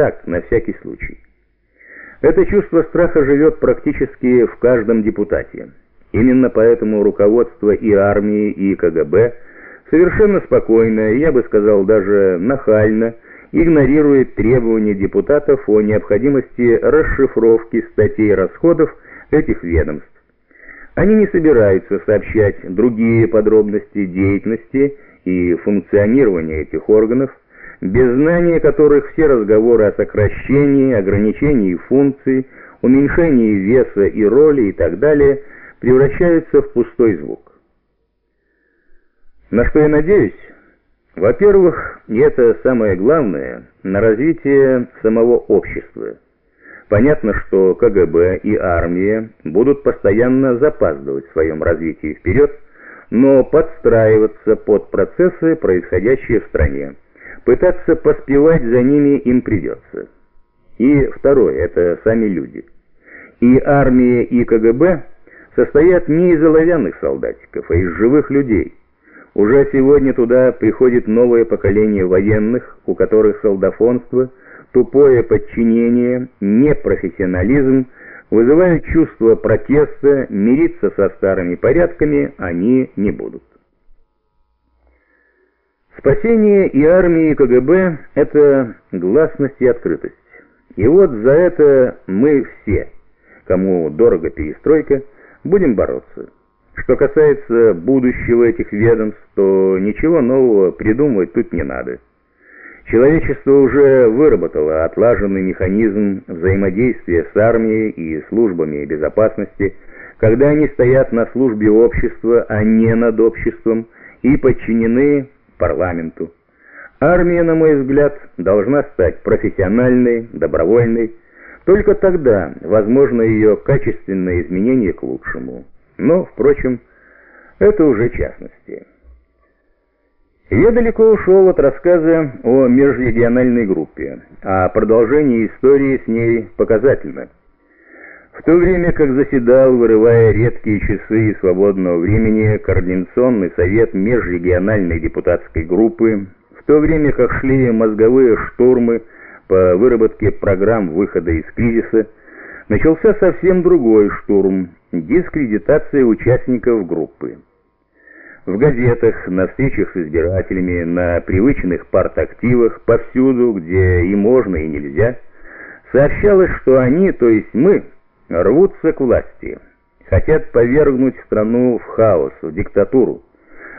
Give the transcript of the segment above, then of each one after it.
так, на всякий случай. Это чувство страха живет практически в каждом депутате. Именно поэтому руководство и армии, и КГБ совершенно спокойно, я бы сказал даже нахально, игнорирует требования депутатов о необходимости расшифровки статей расходов этих ведомств. Они не собираются сообщать другие подробности деятельности и функционирования этих органов, без знания которых все разговоры о сокращении, ограничении функций, уменьшении веса и роли и так далее превращаются в пустой звук. На что я надеюсь? Во-первых, и это самое главное, на развитие самого общества. Понятно, что КГБ и армия будут постоянно запаздывать в своем развитии вперед, но подстраиваться под процессы, происходящие в стране. Пытаться поспевать за ними им придется. И второе, это сами люди. И армия, и КГБ состоят не из оловянных солдатиков, а из живых людей. Уже сегодня туда приходит новое поколение военных, у которых солдафонство, тупое подчинение, непрофессионализм вызывают чувство протеста, мириться со старыми порядками они не будут. Спасение и армии, КГБ – это гласность и открытость. И вот за это мы все, кому дорого перестройка, будем бороться. Что касается будущего этих ведомств, то ничего нового придумывать тут не надо. Человечество уже выработало отлаженный механизм взаимодействия с армией и службами безопасности, когда они стоят на службе общества, а не над обществом, и подчинены парламенту. Армия, на мой взгляд, должна стать профессиональной, добровольной. Только тогда возможно ее качественное изменение к лучшему. Но, впрочем, это уже частности. Я далеко ушел от рассказа о межрегиональной группе, а продолжение истории с ней показательно. В то время как заседал, вырывая редкие часы свободного времени, Координационный совет межрегиональной депутатской группы, в то время как шли мозговые штурмы по выработке программ выхода из кризиса, начался совсем другой штурм – дискредитация участников группы. В газетах, на встречах с избирателями, на привычных партактивах, повсюду, где и можно, и нельзя, сообщалось, что они, то есть мы – рвутся к власти, хотят повергнуть страну в хаос, в диктатуру.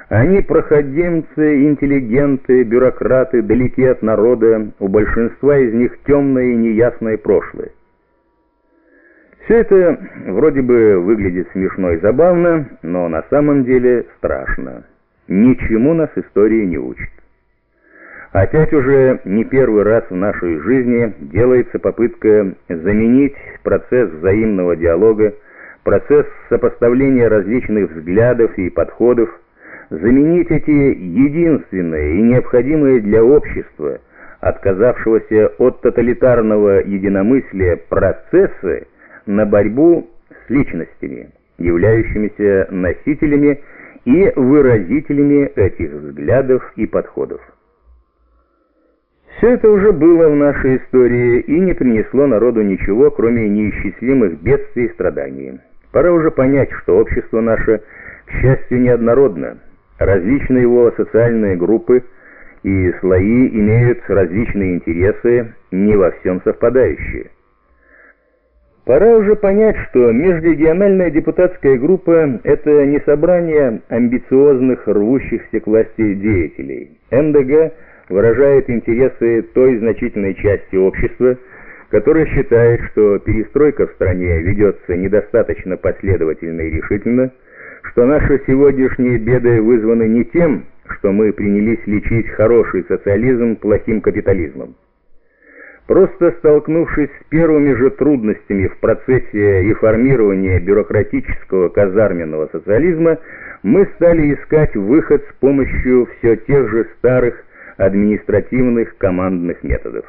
Они проходимцы, интеллигенты, бюрократы, далеки от народа, у большинства из них темное и неясное прошлое. Все это вроде бы выглядит смешно и забавно, но на самом деле страшно. Ничему нас история не учит. Опять уже не первый раз в нашей жизни делается попытка заменить процесс взаимного диалога, процесс сопоставления различных взглядов и подходов, заменить эти единственные и необходимые для общества, отказавшегося от тоталитарного единомыслия процессы на борьбу с личностями, являющимися носителями и выразителями этих взглядов и подходов. Все это уже было в нашей истории и не принесло народу ничего, кроме неисчислимых бедствий и страданий. Пора уже понять, что общество наше, к счастью, неоднородно. Различные его социальные группы и слои имеют различные интересы, не во всем совпадающие. Пора уже понять, что межрегиональная депутатская группа – это не собрание амбициозных, рвущихся к власти деятелей. МДГ – выражает интересы той значительной части общества, которая считает, что перестройка в стране ведется недостаточно последовательно и решительно, что наши сегодняшние беды вызваны не тем, что мы принялись лечить хороший социализм плохим капитализмом. Просто столкнувшись с первыми же трудностями в процессе реформирования бюрократического казарменного социализма, мы стали искать выход с помощью все тех же старых административных командных методов.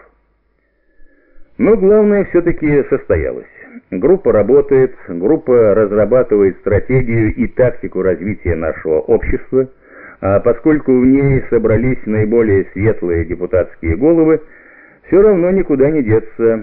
Но главное все-таки состоялось. Группа работает, группа разрабатывает стратегию и тактику развития нашего общества, а поскольку в ней собрались наиболее светлые депутатские головы, Все равно никуда не деться.